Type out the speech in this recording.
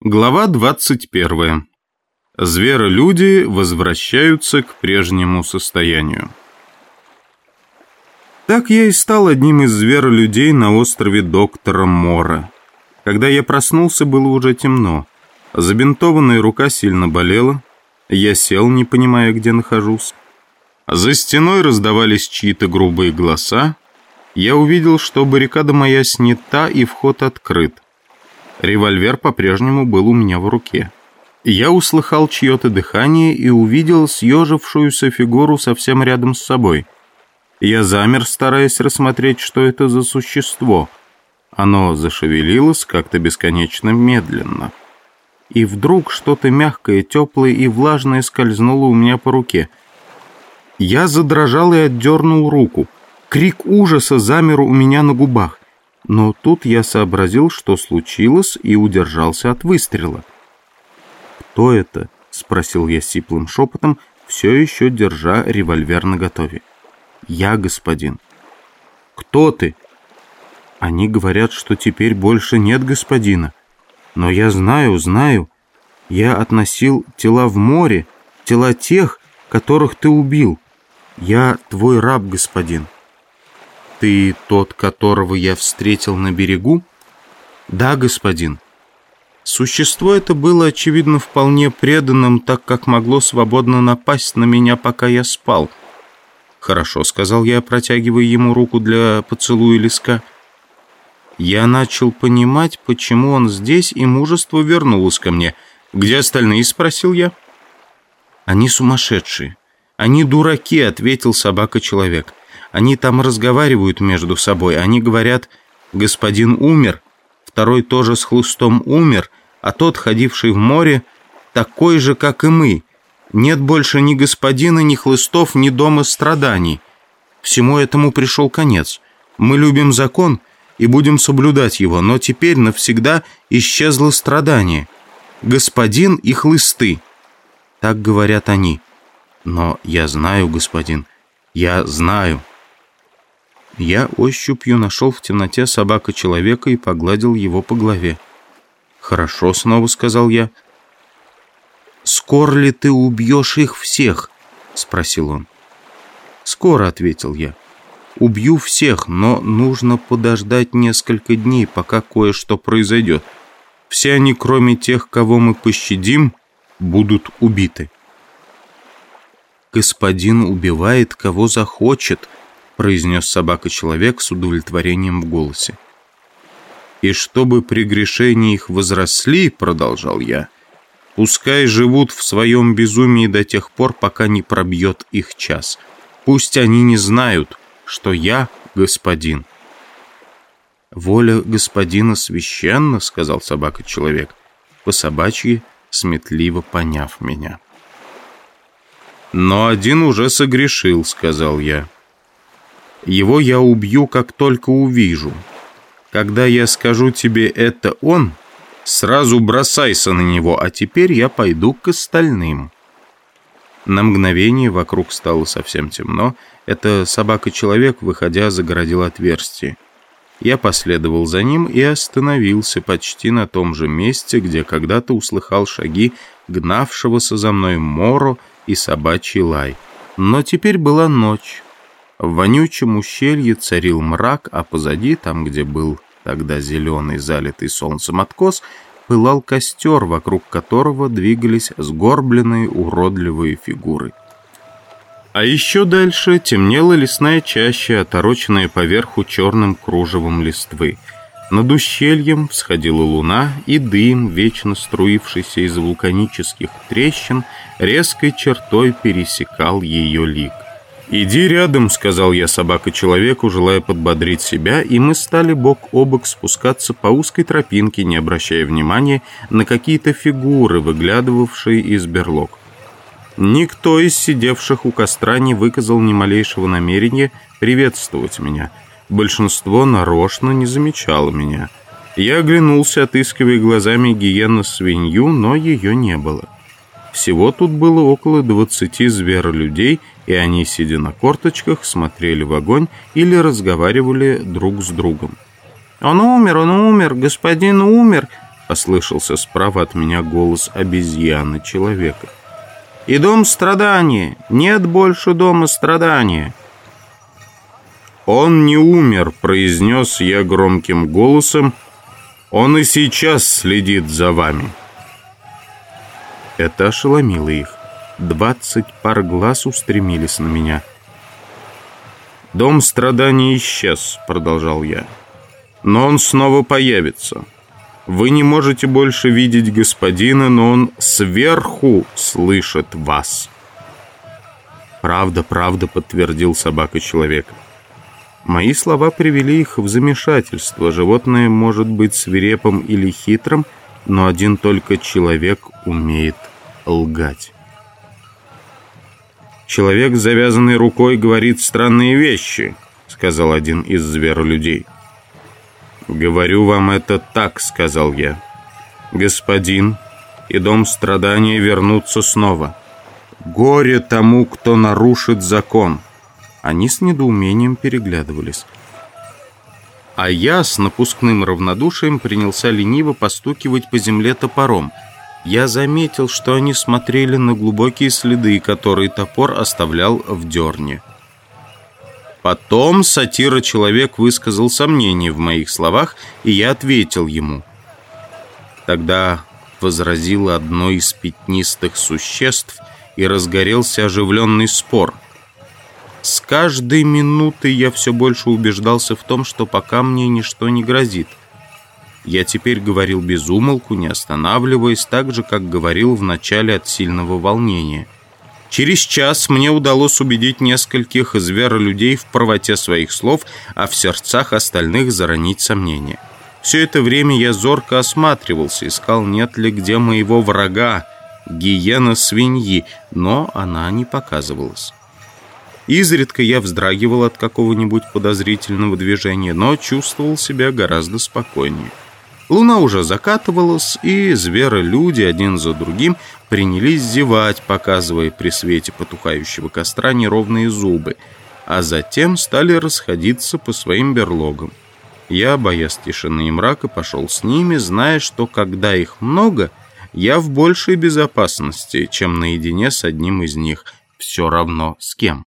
Глава 21. Зверолюди возвращаются к прежнему состоянию. Так я и стал одним из зверолюдей на острове доктора Мора. Когда я проснулся, было уже темно. Забинтованная рука сильно болела. Я сел, не понимая, где нахожусь. За стеной раздавались чьи-то грубые голоса. Я увидел, что баррикада моя снята и вход открыт. Револьвер по-прежнему был у меня в руке. Я услыхал чье-то дыхание и увидел съежившуюся фигуру совсем рядом с собой. Я замер, стараясь рассмотреть, что это за существо. Оно зашевелилось как-то бесконечно медленно. И вдруг что-то мягкое, теплое и влажное скользнуло у меня по руке. Я задрожал и отдернул руку. Крик ужаса замер у меня на губах. Но тут я сообразил, что случилось, и удержался от выстрела. «Кто это?» — спросил я сиплым шепотом, все еще держа револьвер наготове. «Я, господин». «Кто ты?» «Они говорят, что теперь больше нет господина. Но я знаю, знаю. Я относил тела в море, тела тех, которых ты убил. Я твой раб, господин». «Ты тот, которого я встретил на берегу?» «Да, господин». Существо это было, очевидно, вполне преданным, так как могло свободно напасть на меня, пока я спал. «Хорошо», — сказал я, протягивая ему руку для поцелуя леска. Я начал понимать, почему он здесь, и мужество вернулось ко мне. «Где остальные?» — спросил я. «Они сумасшедшие. Они дураки», — ответил собака-человек. Они там разговаривают между собой. Они говорят, господин умер, второй тоже с хлыстом умер, а тот, ходивший в море, такой же, как и мы. Нет больше ни господина, ни хлыстов, ни дома страданий. Всему этому пришел конец. Мы любим закон и будем соблюдать его, но теперь навсегда исчезло страдание. Господин и хлысты. Так говорят они. Но я знаю, господин, я знаю. Я ощупью нашел в темноте собака человека и погладил его по голове. «Хорошо», — снова сказал я. «Скоро ли ты убьешь их всех?» — спросил он. «Скоро», — ответил я. «Убью всех, но нужно подождать несколько дней, пока кое-что произойдет. Все они, кроме тех, кого мы пощадим, будут убиты». «Господин убивает, кого захочет», произнес собака-человек с удовлетворением в голосе. «И чтобы прегрешения их возросли, — продолжал я, — пускай живут в своем безумии до тех пор, пока не пробьет их час. Пусть они не знают, что я господин». «Воля господина священна, — сказал собака-человек, по собачьи, сметливо поняв меня. «Но один уже согрешил, — сказал я. Его я убью, как только увижу. Когда я скажу тебе «это он», сразу бросайся на него, а теперь я пойду к остальным». На мгновение вокруг стало совсем темно. Это собака-человек, выходя, загородил отверстие. Я последовал за ним и остановился почти на том же месте, где когда-то услыхал шаги гнавшегося за мной Моро и собачий лай. Но теперь была ночь. В вонючем ущелье царил мрак, а позади, там, где был тогда зеленый, залитый солнцем откос, пылал костер, вокруг которого двигались сгорбленные уродливые фигуры. А еще дальше темнела лесная чаща, отороченная поверху черным кружевом листвы. Над ущельем всходила луна, и дым, вечно струившийся из вулканических трещин, резкой чертой пересекал ее лик. «Иди рядом», — сказал я собака-человеку, желая подбодрить себя, и мы стали бок о бок спускаться по узкой тропинке, не обращая внимания на какие-то фигуры, выглядывавшие из берлог. Никто из сидевших у костра не выказал ни малейшего намерения приветствовать меня. Большинство нарочно не замечало меня. Я оглянулся, отыскивая глазами гиену-свинью, но ее не было. Всего тут было около двадцати зверолюдей, и они, сидя на корточках, смотрели в огонь или разговаривали друг с другом. «Он умер, он умер, господин умер!» Послышался справа от меня голос обезьяны-человека. «И дом страдания! Нет больше дома страдания!» «Он не умер», — произнес я громким голосом. «Он и сейчас следит за вами». Это ошеломило их. Двадцать пар глаз устремились на меня. «Дом страданий исчез», — продолжал я. «Но он снова появится. Вы не можете больше видеть господина, но он сверху слышит вас». «Правда, правда», — подтвердил собака-человека. Мои слова привели их в замешательство. Животное может быть свирепым или хитрым, но один только человек умеет лгать. «Человек с завязанной рукой говорит странные вещи», — сказал один из зверолюдей. «Говорю вам это так», — сказал я. «Господин и дом страдания вернутся снова. Горе тому, кто нарушит закон». Они с недоумением переглядывались. А я с напускным равнодушием принялся лениво постукивать по земле топором. Я заметил, что они смотрели на глубокие следы, которые топор оставлял в дерне. Потом сатира-человек высказал сомнение в моих словах, и я ответил ему. Тогда возразило одно из пятнистых существ, и разгорелся оживленный спор — с каждой минутой я все больше убеждался в том, что пока мне ничто не грозит. Я теперь говорил без умолку, не останавливаясь, так же, как говорил в начале от сильного волнения. Через час мне удалось убедить нескольких зверолюдей в правоте своих слов, а в сердцах остальных заронить сомнения. Все это время я зорко осматривался, искал, нет ли где моего врага, гиена-свиньи, но она не показывалась. Изредка я вздрагивал от какого-нибудь подозрительного движения, но чувствовал себя гораздо спокойнее. Луна уже закатывалась, и зверолюди один за другим принялись зевать, показывая при свете потухающего костра неровные зубы, а затем стали расходиться по своим берлогам. Я, боясь тишины и мрака, пошел с ними, зная, что когда их много, я в большей безопасности, чем наедине с одним из них, все равно с кем.